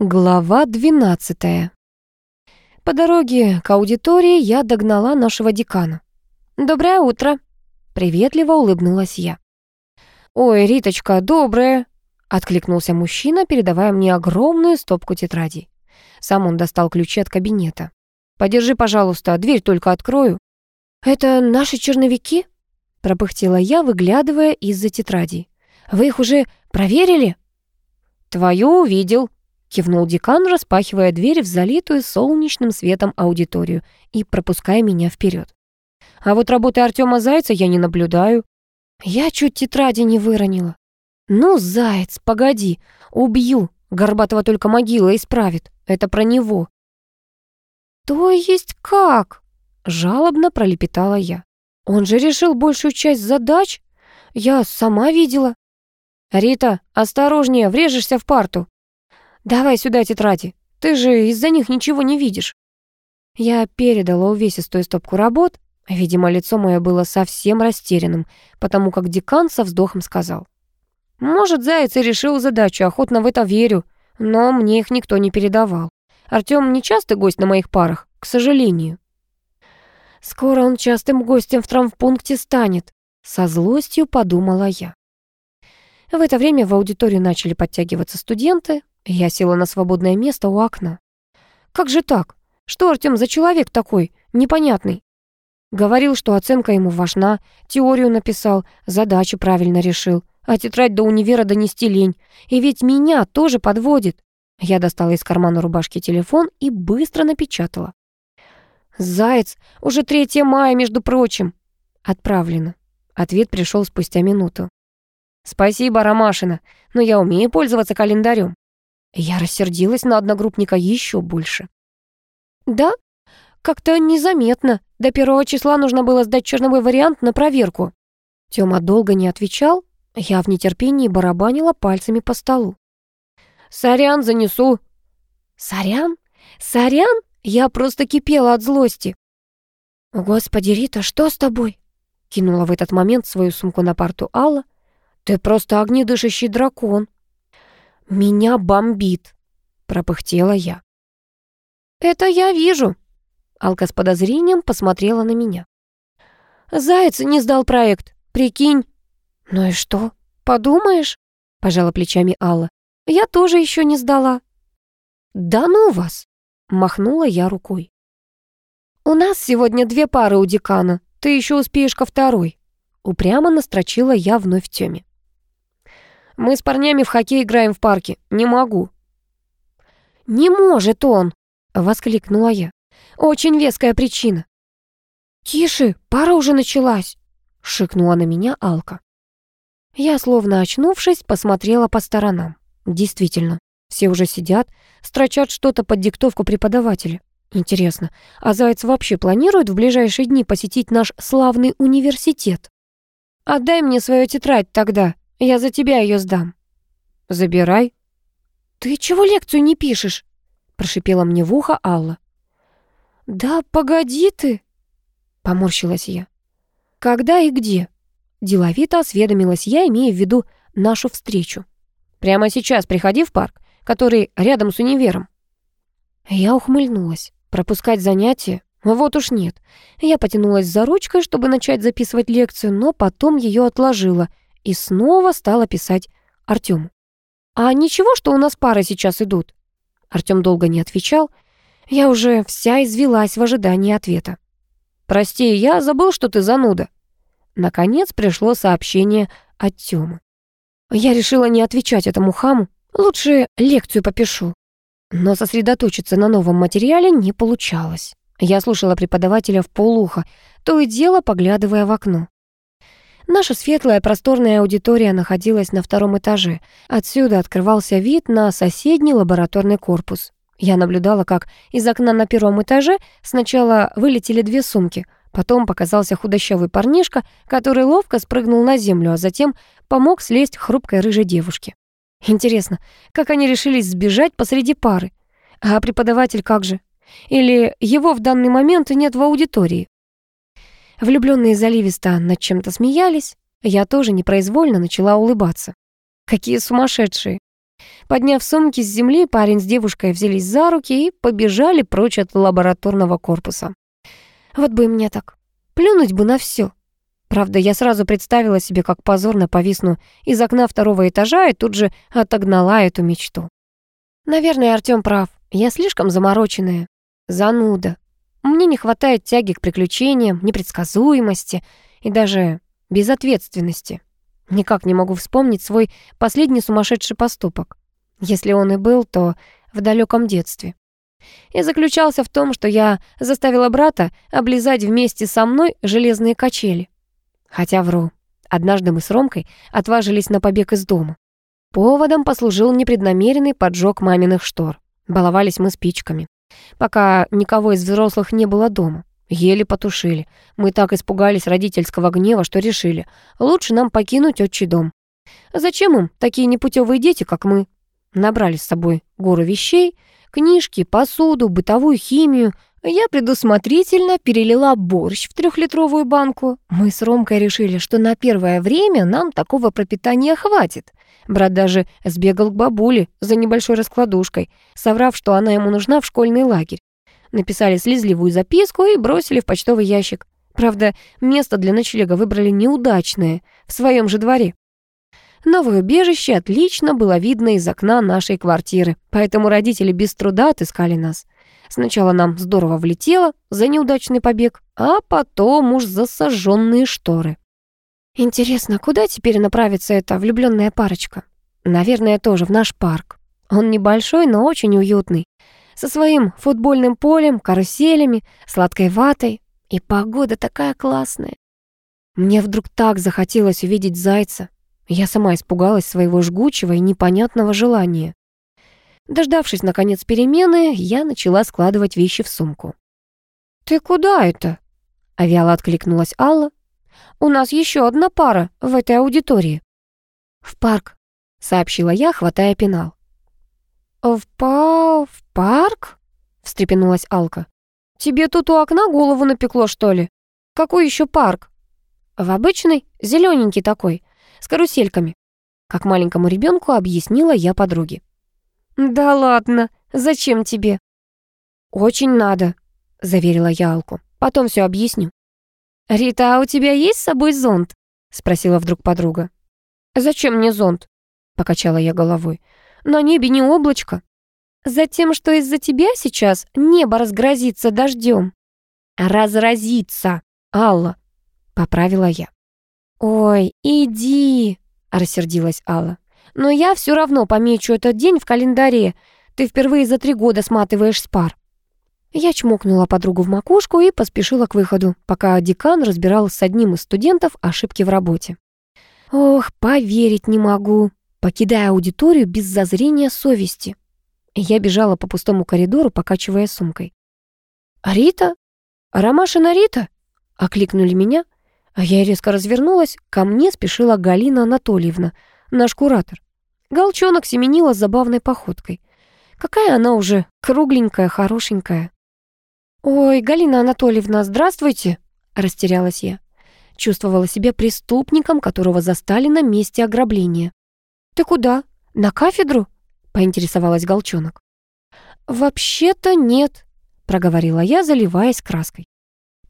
Глава 12. По дороге к аудитории я догнала нашего декана. «Доброе утро!» — приветливо улыбнулась я. «Ой, Риточка, доброе!» — откликнулся мужчина, передавая мне огромную стопку тетрадей. Сам он достал ключи от кабинета. «Подержи, пожалуйста, дверь только открою». «Это наши черновики?» — пропыхтела я, выглядывая из-за тетрадей. «Вы их уже проверили?» «Твою увидел», Кивнул декан, распахивая дверь в залитую солнечным светом аудиторию и пропуская меня вперед. А вот работы Артема Зайца я не наблюдаю. Я чуть тетради не выронила. Ну, Заяц, погоди, убью. Горбатого только могила исправит. Это про него. То есть как? Жалобно пролепетала я. Он же решил большую часть задач. Я сама видела. Рита, осторожнее, врежешься в парту. «Давай сюда тетради, ты же из-за них ничего не видишь». Я передала увесистую стопку работ, видимо, лицо мое было совсем растерянным, потому как декан со вздохом сказал. «Может, Заяц и решил задачу, охотно в это верю, но мне их никто не передавал. Артём не частый гость на моих парах, к сожалению». «Скоро он частым гостем в травмпункте станет», — со злостью подумала я. В это время в аудиторию начали подтягиваться студенты, я села на свободное место у окна. Как же так? Что Артём за человек такой, непонятный? Говорил, что оценка ему важна, теорию написал, задачу правильно решил, а тетрадь до универа донести лень. И ведь меня тоже подводит. Я достала из кармана рубашки телефон и быстро напечатала. «Заяц, уже 3 мая, между прочим». «Отправлено». Ответ пришел спустя минуту. «Спасибо, Ромашина, но я умею пользоваться календарем. Я рассердилась на одногруппника еще больше. «Да? Как-то незаметно. До первого числа нужно было сдать черновой вариант на проверку». Тёма долго не отвечал. Я в нетерпении барабанила пальцами по столу. «Сорян, занесу». «Сорян? Сорян?» Я просто кипела от злости. «Господи, Рита, что с тобой?» Кинула в этот момент свою сумку на парту Алла. «Ты просто огнедышащий дракон». «Меня бомбит», — пропыхтела я. «Это я вижу», — Алка с подозрением посмотрела на меня. «Заяц не сдал проект, прикинь». «Ну и что, подумаешь?» — пожала плечами Алла. «Я тоже еще не сдала». «Да ну вас!» — махнула я рукой. «У нас сегодня две пары у декана, ты еще успеешь ко второй». Упрямо настрочила я вновь Тёме. Мы с парнями в хоккей играем в парке. Не могу». «Не может он!» — воскликнула я. «Очень веская причина». «Тише, пара уже началась!» — шикнула на меня Алка. Я, словно очнувшись, посмотрела по сторонам. Действительно, все уже сидят, строчат что-то под диктовку преподавателя. Интересно, а Заяц вообще планирует в ближайшие дни посетить наш славный университет? «Отдай мне свою тетрадь тогда», я за тебя ее сдам». «Забирай». «Ты чего лекцию не пишешь?» Прошипела мне в ухо Алла. «Да погоди ты!» Поморщилась я. «Когда и где?» Деловито осведомилась я, имея в виду нашу встречу. «Прямо сейчас приходи в парк, который рядом с универом». Я ухмыльнулась. Пропускать занятия? Вот уж нет. Я потянулась за ручкой, чтобы начать записывать лекцию, но потом ее отложила и снова стала писать Артему. «А ничего, что у нас пары сейчас идут?» Артем долго не отвечал. Я уже вся извелась в ожидании ответа. «Прости, я забыл, что ты зануда». Наконец пришло сообщение от Тёмы. Я решила не отвечать этому хаму, лучше лекцию попишу. Но сосредоточиться на новом материале не получалось. Я слушала преподавателя в полуха, то и дело поглядывая в окно. Наша светлая просторная аудитория находилась на втором этаже. Отсюда открывался вид на соседний лабораторный корпус. Я наблюдала, как из окна на первом этаже сначала вылетели две сумки, потом показался худощавый парнишка, который ловко спрыгнул на землю, а затем помог слезть хрупкой рыжей девушке. Интересно, как они решились сбежать посреди пары? А преподаватель как же? Или его в данный момент нет в аудитории? Влюбленные заливисто над чем-то смеялись. Я тоже непроизвольно начала улыбаться. Какие сумасшедшие. Подняв сумки с земли, парень с девушкой взялись за руки и побежали прочь от лабораторного корпуса. Вот бы мне так. Плюнуть бы на все. Правда, я сразу представила себе, как позорно повисну из окна второго этажа и тут же отогнала эту мечту. Наверное, Артём прав. Я слишком замороченная. Зануда. Мне не хватает тяги к приключениям, непредсказуемости и даже безответственности. Никак не могу вспомнить свой последний сумасшедший поступок. Если он и был, то в далеком детстве. И заключался в том, что я заставила брата облизать вместе со мной железные качели. Хотя вру. Однажды мы с Ромкой отважились на побег из дома. Поводом послужил непреднамеренный поджог маминых штор. Баловались мы спичками. Пока никого из взрослых не было дома. Еле потушили. Мы так испугались родительского гнева, что решили, лучше нам покинуть отчий дом. Зачем им такие непутевые дети, как мы? Набрали с собой гору вещей, книжки, посуду, бытовую химию. Я предусмотрительно перелила борщ в трехлитровую банку. Мы с Ромкой решили, что на первое время нам такого пропитания хватит. Брат даже сбегал к бабуле за небольшой раскладушкой, соврав, что она ему нужна в школьный лагерь. Написали слезливую записку и бросили в почтовый ящик. Правда, место для ночлега выбрали неудачное, в своем же дворе. Новое убежище отлично было видно из окна нашей квартиры, поэтому родители без труда отыскали нас. Сначала нам здорово влетело за неудачный побег, а потом уж за сожженные шторы. Интересно, куда теперь направится эта влюбленная парочка? Наверное, тоже в наш парк. Он небольшой, но очень уютный. Со своим футбольным полем, каруселями, сладкой ватой. И погода такая классная. Мне вдруг так захотелось увидеть зайца. Я сама испугалась своего жгучего и непонятного желания. Дождавшись, наконец, перемены, я начала складывать вещи в сумку. «Ты куда это?» — авиала откликнулась Алла. «У нас еще одна пара в этой аудитории». «В парк», — сообщила я, хватая пенал. «В па... в парк?» — встрепенулась Алка. «Тебе тут у окна голову напекло, что ли? Какой еще парк?» «В обычный, зелененький такой, с карусельками», — как маленькому ребенку объяснила я подруге. «Да ладно, зачем тебе?» «Очень надо», — заверила я Алку. «Потом все объясню». «Рита, а у тебя есть с собой зонт?» — спросила вдруг подруга. «Зачем мне зонт?» — покачала я головой. «На небе не облачко». «Затем, что из-за тебя сейчас небо разгрозится дождем». «Разразится, Алла», — поправила я. «Ой, иди», — рассердилась Алла. «Но я все равно помечу этот день в календаре. Ты впервые за три года сматываешь с пар». Я чмокнула подругу в макушку и поспешила к выходу, пока декан разбирал с одним из студентов ошибки в работе. Ох, поверить не могу, покидая аудиторию без зазрения совести. Я бежала по пустому коридору, покачивая сумкой. «Рита? Ромашина Рита?» — окликнули меня — а я резко развернулась, ко мне спешила Галина Анатольевна, наш куратор. Голчонок семенила забавной походкой. Какая она уже кругленькая, хорошенькая. «Ой, Галина Анатольевна, здравствуйте!» — растерялась я. Чувствовала себя преступником, которого застали на месте ограбления. «Ты куда? На кафедру?» — поинтересовалась Голчонок. «Вообще-то нет», — проговорила я, заливаясь краской.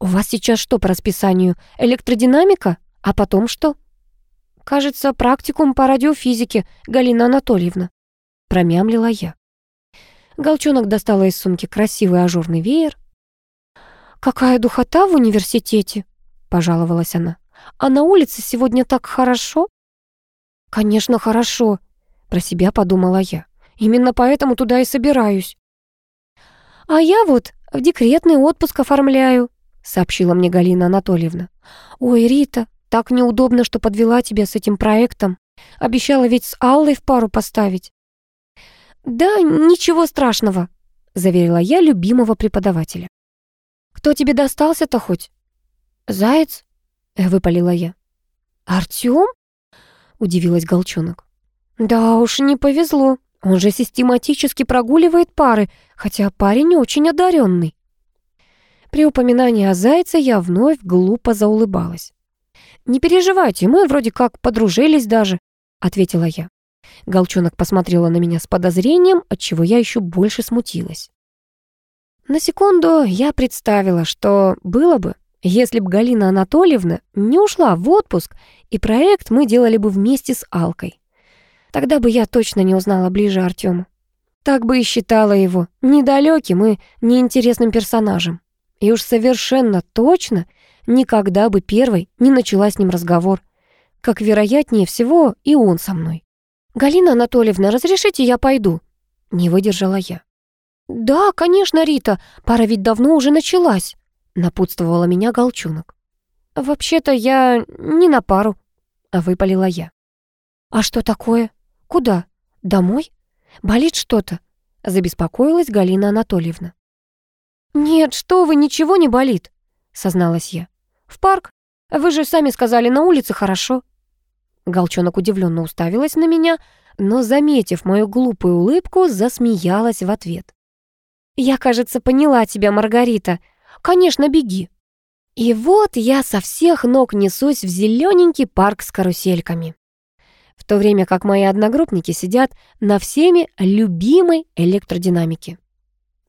«У вас сейчас что по расписанию? Электродинамика? А потом что?» «Кажется, практикум по радиофизике, Галина Анатольевна», — промямлила я. Голчонок достала из сумки красивый ажурный веер. «Какая духота в университете!» — пожаловалась она. «А на улице сегодня так хорошо?» «Конечно, хорошо», — про себя подумала я. «Именно поэтому туда и собираюсь». «А я вот в декретный отпуск оформляю», сообщила мне Галина Анатольевна. «Ой, Рита, так неудобно, что подвела тебя с этим проектом. Обещала ведь с Аллой в пару поставить». «Да, ничего страшного», — заверила я любимого преподавателя. «Кто тебе достался-то хоть?» «Заяц?» — выпалила я. «Артём?» — удивилась Голчонок. «Да уж, не повезло. Он же систематически прогуливает пары, хотя парень очень одаренный. При упоминании о зайце я вновь глупо заулыбалась. «Не переживайте, мы вроде как подружились даже», — ответила я. Голчонок посмотрела на меня с подозрением, отчего я еще больше смутилась. На секунду я представила, что было бы, если бы Галина Анатольевна не ушла в отпуск, и проект мы делали бы вместе с Алкой. Тогда бы я точно не узнала ближе Артема. Так бы и считала его недалеким и неинтересным персонажем. И уж совершенно точно никогда бы первой не начала с ним разговор. Как вероятнее всего, и он со мной. «Галина Анатольевна, разрешите, я пойду?» Не выдержала я. «Да, конечно, Рита, пара ведь давно уже началась», напутствовала меня Голчунок. «Вообще-то я не на пару», — выпалила я. «А что такое? Куда? Домой? Болит что-то?» — забеспокоилась Галина Анатольевна. «Нет, что вы, ничего не болит», — созналась я. «В парк? Вы же сами сказали, на улице хорошо». Голчонок удивленно уставилась на меня, но, заметив мою глупую улыбку, засмеялась в ответ. «Я, кажется, поняла тебя, Маргарита. Конечно, беги». И вот я со всех ног несусь в зелененький парк с карусельками. В то время как мои одногруппники сидят на всеми любимой электродинамике.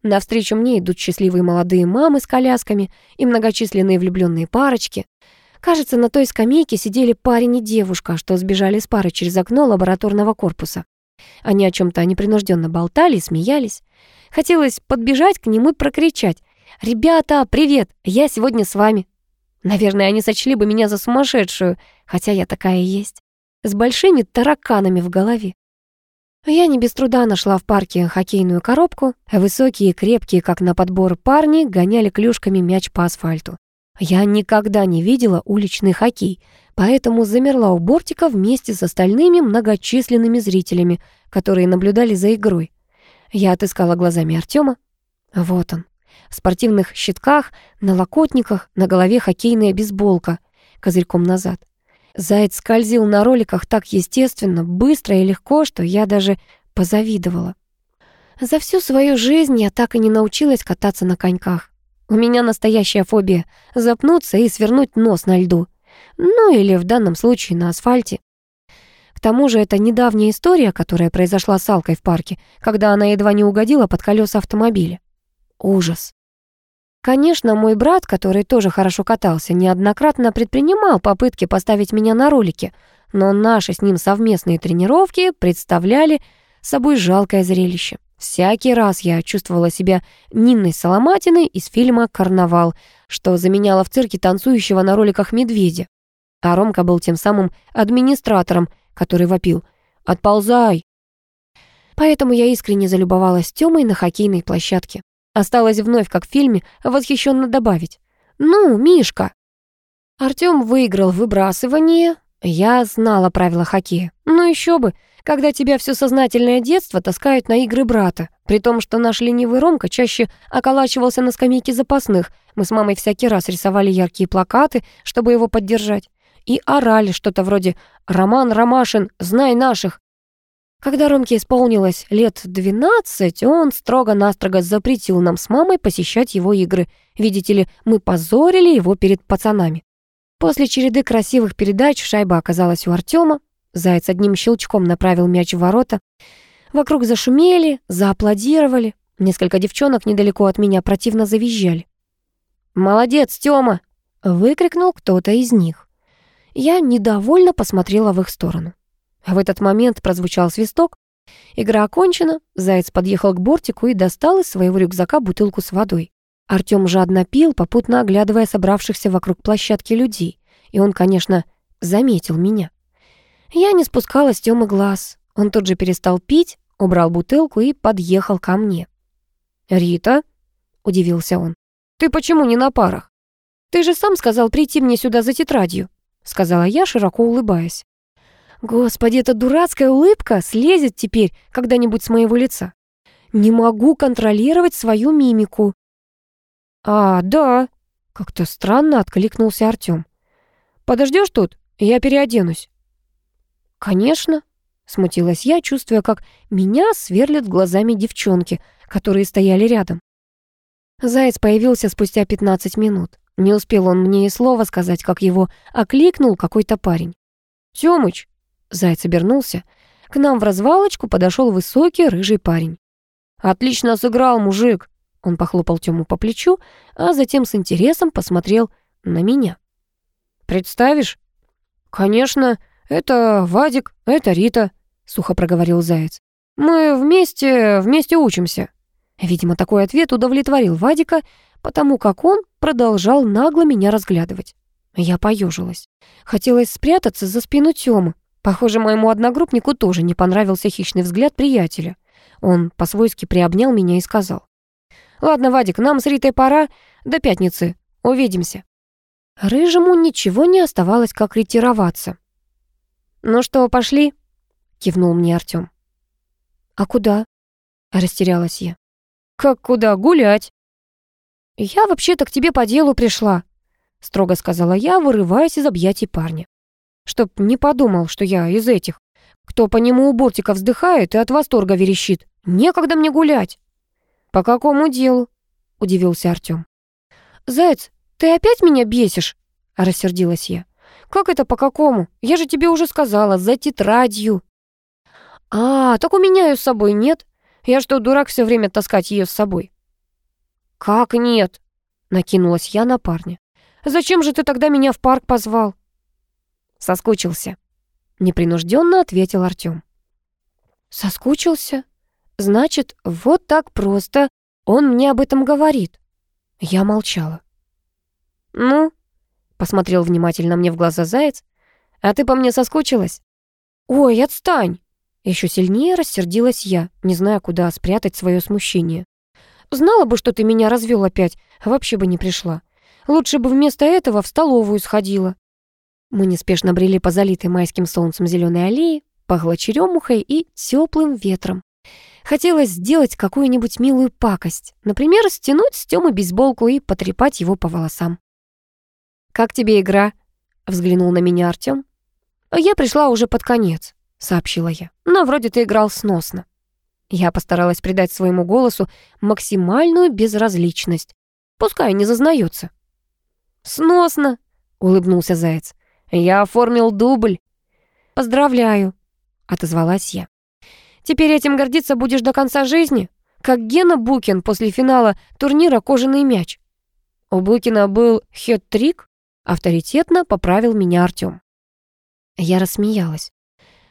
Навстречу мне идут счастливые молодые мамы с колясками и многочисленные влюбленные парочки. Кажется, на той скамейке сидели парень и девушка, что сбежали с пары через окно лабораторного корпуса. Они о чем то непринужденно болтали и смеялись. Хотелось подбежать к ним и прокричать «Ребята, привет! Я сегодня с вами!» Наверное, они сочли бы меня за сумасшедшую, хотя я такая и есть. С большими тараканами в голове. Я не без труда нашла в парке хоккейную коробку. Высокие и крепкие, как на подбор парни, гоняли клюшками мяч по асфальту. Я никогда не видела уличный хоккей, поэтому замерла у бортика вместе с остальными многочисленными зрителями, которые наблюдали за игрой. Я отыскала глазами Артема. Вот он. В спортивных щитках, на локотниках, на голове хоккейная бейсболка, козырьком назад. Заяц скользил на роликах так естественно, быстро и легко, что я даже позавидовала. За всю свою жизнь я так и не научилась кататься на коньках. У меня настоящая фобия — запнуться и свернуть нос на льду. Ну или в данном случае на асфальте. К тому же это недавняя история, которая произошла с Алкой в парке, когда она едва не угодила под колеса автомобиля. Ужас. Конечно, мой брат, который тоже хорошо катался, неоднократно предпринимал попытки поставить меня на ролики, но наши с ним совместные тренировки представляли собой жалкое зрелище. Всякий раз я чувствовала себя Нинной Соломатиной из фильма «Карнавал», что заменяла в цирке танцующего на роликах медведя. А Ромка был тем самым администратором, который вопил «Отползай!». Поэтому я искренне залюбовалась Тёмой на хоккейной площадке. Осталось вновь, как в фильме, восхищенно добавить. «Ну, Мишка!» Артём выиграл выбрасывание. Я знала правила хоккея. Ну еще бы, когда тебя все сознательное детство таскают на игры брата. При том, что наш ленивый Ромка чаще околачивался на скамейке запасных. Мы с мамой всякий раз рисовали яркие плакаты, чтобы его поддержать. И орали что-то вроде «Роман Ромашин, знай наших!» Когда Ромке исполнилось лет 12, он строго-настрого запретил нам с мамой посещать его игры. Видите ли, мы позорили его перед пацанами. После череды красивых передач шайба оказалась у Артема. Заяц одним щелчком направил мяч в ворота. Вокруг зашумели, зааплодировали. Несколько девчонок недалеко от меня противно завизжали. «Молодец, Тёма!» — выкрикнул кто-то из них. Я недовольно посмотрела в их сторону. В этот момент прозвучал свисток. Игра окончена, Заяц подъехал к бортику и достал из своего рюкзака бутылку с водой. Артём жадно пил, попутно оглядывая собравшихся вокруг площадки людей. И он, конечно, заметил меня. Я не спускала с Тёмы глаз. Он тут же перестал пить, убрал бутылку и подъехал ко мне. «Рита?» — удивился он. «Ты почему не на парах? Ты же сам сказал прийти мне сюда за тетрадью», — сказала я, широко улыбаясь. Господи, эта дурацкая улыбка слезет теперь когда-нибудь с моего лица. Не могу контролировать свою мимику. А, да, как-то странно откликнулся Артём. Подождешь тут? Я переоденусь. Конечно, смутилась я, чувствуя, как меня сверлят глазами девчонки, которые стояли рядом. Заяц появился спустя 15 минут. Не успел он мне и слова сказать, как его окликнул какой-то парень. «Тёмыч, Заяц обернулся. К нам в развалочку подошел высокий рыжий парень. «Отлично сыграл, мужик!» Он похлопал Тему по плечу, а затем с интересом посмотрел на меня. «Представишь?» «Конечно, это Вадик, это Рита», — сухо проговорил Заяц. «Мы вместе, вместе учимся». Видимо, такой ответ удовлетворил Вадика, потому как он продолжал нагло меня разглядывать. Я поежилась. Хотелось спрятаться за спину Тёмы. Похоже, моему одногруппнику тоже не понравился хищный взгляд приятеля. Он по-свойски приобнял меня и сказал. «Ладно, Вадик, нам с Ритой пора. До пятницы. Увидимся». Рыжему ничего не оставалось, как ретироваться. «Ну что, пошли?» — кивнул мне Артём. «А куда?» — растерялась я. «Как куда? Гулять!» «Я вообще-то к тебе по делу пришла», — строго сказала я, вырываясь из объятий парня. «Чтоб не подумал, что я из этих, кто по нему у бортика вздыхает и от восторга верещит. Некогда мне гулять». «По какому делу?» — удивился Артём. «Заяц, ты опять меня бесишь?» — рассердилась я. «Как это по какому? Я же тебе уже сказала, за тетрадью». «А, так у меня ее с собой нет. Я что, дурак все время таскать ее с собой?» «Как нет?» — накинулась я на парня. «Зачем же ты тогда меня в парк позвал?» «Соскучился», — непринужденно ответил Артём. «Соскучился? Значит, вот так просто он мне об этом говорит». Я молчала. «Ну?» — посмотрел внимательно мне в глаза заяц. «А ты по мне соскучилась?» «Ой, отстань!» Еще сильнее рассердилась я, не зная, куда спрятать свое смущение. «Знала бы, что ты меня развел опять, вообще бы не пришла. Лучше бы вместо этого в столовую сходила». Мы неспешно брели по залитой майским солнцем зеленой аллее, пахло черемухой и теплым ветром. Хотелось сделать какую-нибудь милую пакость, например, стянуть с Тёмы бейсболку и потрепать его по волосам. «Как тебе игра?» — взглянул на меня Артём. «Я пришла уже под конец», — сообщила я. «Но вроде ты играл сносно». Я постаралась придать своему голосу максимальную безразличность. Пускай не зазнается. «Сносно», — улыбнулся Заяц. «Я оформил дубль». «Поздравляю», — отозвалась я. «Теперь этим гордиться будешь до конца жизни? Как Гена Букин после финала турнира «Кожаный мяч». У Букина был хет-трик? Авторитетно поправил меня Артём. Я рассмеялась.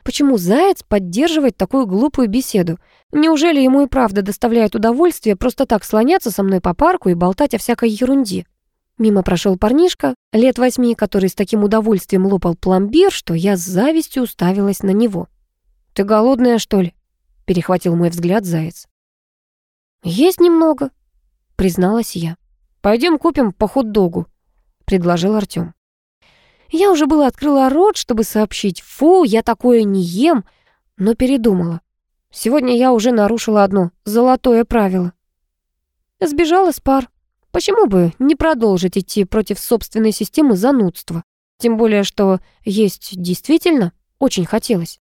Почему Заяц поддерживает такую глупую беседу? Неужели ему и правда доставляет удовольствие просто так слоняться со мной по парку и болтать о всякой ерунде? Мимо прошел парнишка, лет восьми, который с таким удовольствием лопал пломбир, что я с завистью уставилась на него. «Ты голодная, что ли?» — перехватил мой взгляд Заяц. «Есть немного», — призналась я. Пойдем купим по хот-догу», предложил Артём. Я уже было открыла рот, чтобы сообщить «Фу, я такое не ем», но передумала. Сегодня я уже нарушила одно золотое правило. Сбежала с пар. Почему бы не продолжить идти против собственной системы занудства? Тем более, что есть действительно очень хотелось.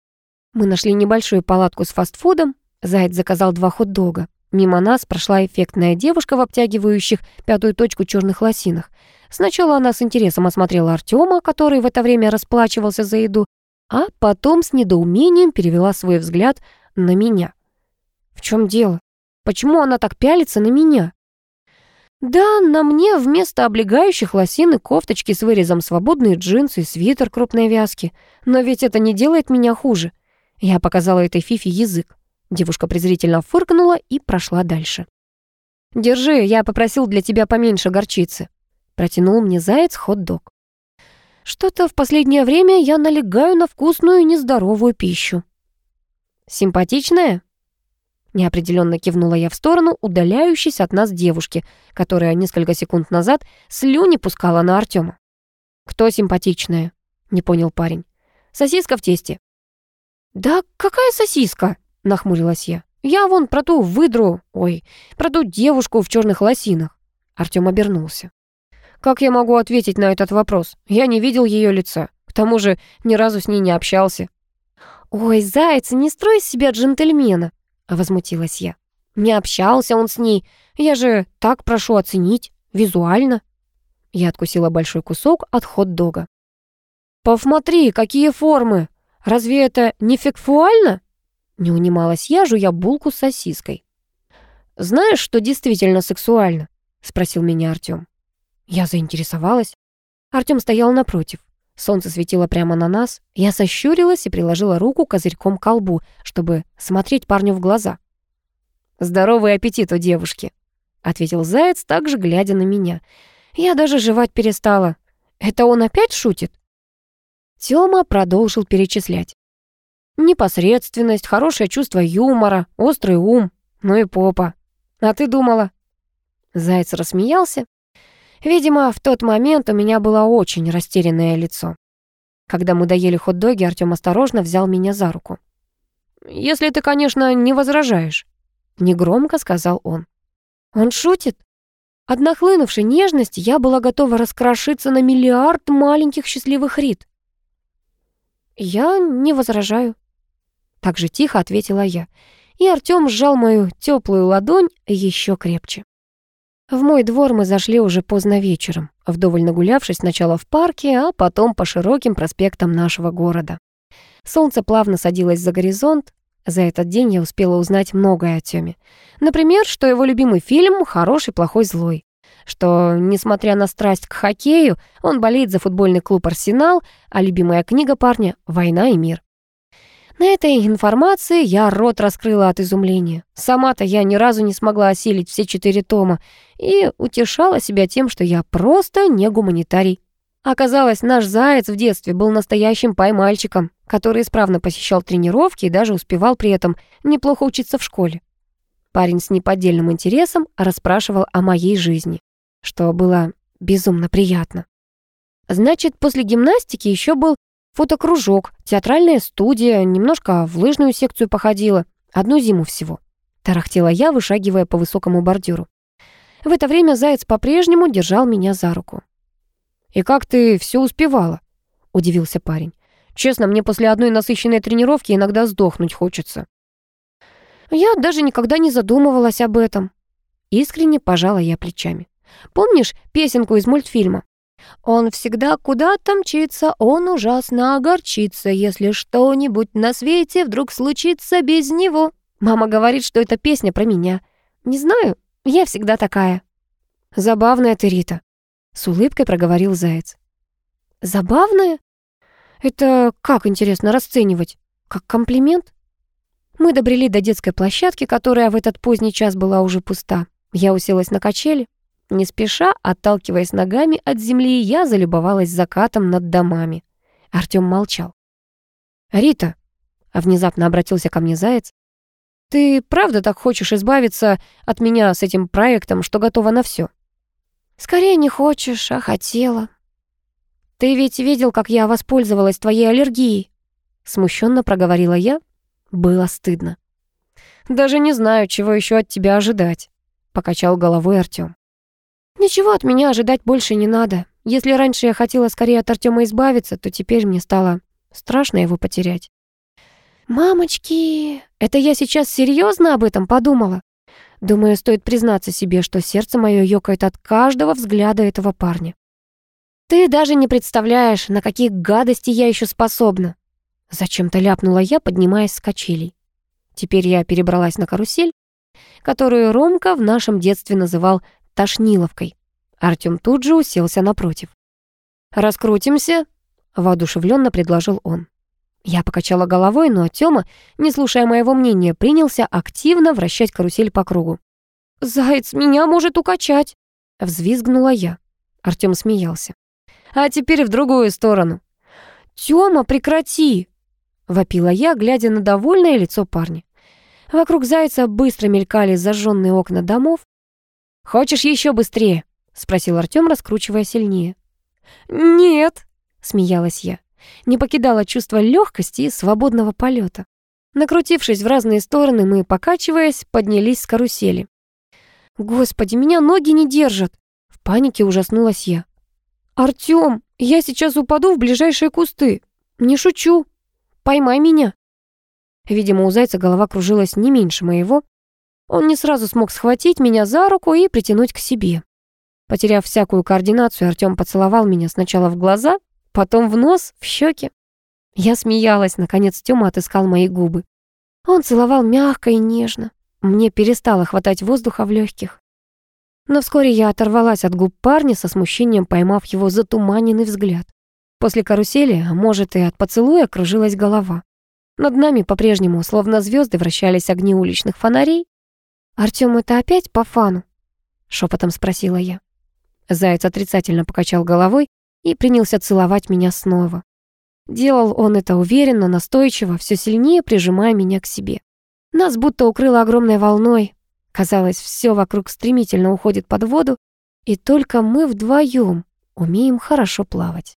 Мы нашли небольшую палатку с фастфудом. Заяц заказал два хот-дога. Мимо нас прошла эффектная девушка в обтягивающих пятую точку черных лосинах. Сначала она с интересом осмотрела Артема, который в это время расплачивался за еду, а потом с недоумением перевела свой взгляд на меня. В чем дело? Почему она так пялится на меня? Да, на мне вместо облегающих лосин и кофточки с вырезом свободные джинсы и свитер крупной вязки. Но ведь это не делает меня хуже. Я показала этой фифе язык. Девушка презрительно фыркнула и прошла дальше. «Держи, я попросил для тебя поменьше горчицы», Протянул мне заяц хот-дог. Что-то в последнее время я налегаю на вкусную и нездоровую пищу. Симпатичная? Неопределенно кивнула я в сторону удаляющейся от нас девушки, которая несколько секунд назад слюни пускала на Артема. «Кто симпатичная?» — не понял парень. «Сосиска в тесте». «Да какая сосиска?» — нахмурилась я. «Я вон про ту выдру, ой, про ту девушку в черных лосинах». Артем обернулся. Как я могу ответить на этот вопрос? Я не видел ее лица. К тому же ни разу с ней не общался. «Ой, зайца, не строй из себя джентльмена!» — возмутилась я. «Не общался он с ней. Я же так прошу оценить. Визуально». Я откусила большой кусок от хот-дога. «Посмотри, какие формы! Разве это не фекфуально?» Не унималась я, жуя булку с сосиской. «Знаешь, что действительно сексуально?» — спросил меня Артём. Я заинтересовалась. Артём стоял напротив. Солнце светило прямо на нас. Я сощурилась и приложила руку козырьком к колбу, чтобы смотреть парню в глаза. «Здоровый аппетит у девушки», — ответил Заяц, также глядя на меня. Я даже жевать перестала. «Это он опять шутит?» Тёма продолжил перечислять. Непосредственность, хорошее чувство юмора, острый ум, ну и попа. А ты думала?» Заяц рассмеялся. Видимо, в тот момент у меня было очень растерянное лицо. Когда мы доели хот-доги, Артём осторожно взял меня за руку. «Если ты, конечно, не возражаешь», — негромко сказал он. «Он шутит?» От нахлынувшей нежности я была готова раскрошиться на миллиард маленьких счастливых рит. «Я не возражаю», — так же тихо ответила я и Артём сжал мою теплую ладонь еще крепче. В мой двор мы зашли уже поздно вечером, вдоволь нагулявшись сначала в парке, а потом по широким проспектам нашего города. Солнце плавно садилось за горизонт. За этот день я успела узнать многое о Тёме. Например, что его любимый фильм «Хороший, плохой, злой». Что, несмотря на страсть к хоккею, он болеет за футбольный клуб «Арсенал», а любимая книга парня «Война и мир». На этой информации я рот раскрыла от изумления. Сама-то я ни разу не смогла осилить все четыре тома и утешала себя тем, что я просто не гуманитарий. Оказалось, наш заяц в детстве был настоящим поймальчиком, который исправно посещал тренировки и даже успевал при этом неплохо учиться в школе. Парень с неподдельным интересом расспрашивал о моей жизни, что было безумно приятно. Значит, после гимнастики еще был Фотокружок, театральная студия, немножко в лыжную секцию походила. Одну зиму всего. Тарахтела я, вышагивая по высокому бордюру. В это время Заяц по-прежнему держал меня за руку. «И как ты все успевала?» — удивился парень. «Честно, мне после одной насыщенной тренировки иногда сдохнуть хочется». Я даже никогда не задумывалась об этом. Искренне пожала я плечами. Помнишь песенку из мультфильма? Он всегда куда-то мчится, он ужасно огорчится, если что-нибудь на свете вдруг случится без него. Мама говорит, что это песня про меня. Не знаю, я всегда такая. Забавная ты, Рита, с улыбкой проговорил Заяц. Забавная? Это как, интересно, расценивать? Как комплимент? Мы добрели до детской площадки, которая в этот поздний час была уже пуста. Я уселась на качели. Не спеша, отталкиваясь ногами от земли, я залюбовалась закатом над домами. Артём молчал. «Рита», — внезапно обратился ко мне Заяц, «ты правда так хочешь избавиться от меня с этим проектом, что готова на всё?» «Скорее не хочешь, а хотела». «Ты ведь видел, как я воспользовалась твоей аллергией?» Смущенно проговорила я. Было стыдно. «Даже не знаю, чего ещё от тебя ожидать», — покачал головой Артём. Ничего от меня ожидать больше не надо. Если раньше я хотела скорее от Артема избавиться, то теперь мне стало страшно его потерять. «Мамочки, это я сейчас серьезно об этом подумала?» Думаю, стоит признаться себе, что сердце мое ёкает от каждого взгляда этого парня. «Ты даже не представляешь, на какие гадости я еще способна!» Зачем-то ляпнула я, поднимаясь с качелей. Теперь я перебралась на карусель, которую Ромка в нашем детстве называл тошниловкой. Артём тут же уселся напротив. «Раскрутимся?» — воодушевленно предложил он. Я покачала головой, но Тёма, не слушая моего мнения, принялся активно вращать карусель по кругу. «Заяц меня может укачать!» — взвизгнула я. Артём смеялся. «А теперь в другую сторону». «Тёма, прекрати!» — вопила я, глядя на довольное лицо парня. Вокруг зайца быстро мелькали зажженные окна домов, «Хочешь еще быстрее?» — спросил Артём, раскручивая сильнее. «Нет», — смеялась я. Не покидало чувство легкости и свободного полета. Накрутившись в разные стороны, мы, покачиваясь, поднялись с карусели. «Господи, меня ноги не держат!» В панике ужаснулась я. «Артём, я сейчас упаду в ближайшие кусты. Не шучу. Поймай меня». Видимо, у зайца голова кружилась не меньше моего. Он не сразу смог схватить меня за руку и притянуть к себе. Потеряв всякую координацию, Артём поцеловал меня сначала в глаза, потом в нос, в щеки. Я смеялась, наконец Тёма отыскал мои губы. Он целовал мягко и нежно. Мне перестало хватать воздуха в легких. Но вскоре я оторвалась от губ парня со смущением, поймав его затуманенный взгляд. После карусели, а может и от поцелуя, кружилась голова. Над нами по-прежнему, словно звезды, вращались огни уличных фонарей. «Артём, это опять по фану?» — шепотом спросила я. Заяц отрицательно покачал головой и принялся целовать меня снова. Делал он это уверенно, настойчиво, все сильнее прижимая меня к себе. Нас будто укрыло огромной волной. Казалось, все вокруг стремительно уходит под воду, и только мы вдвоем умеем хорошо плавать.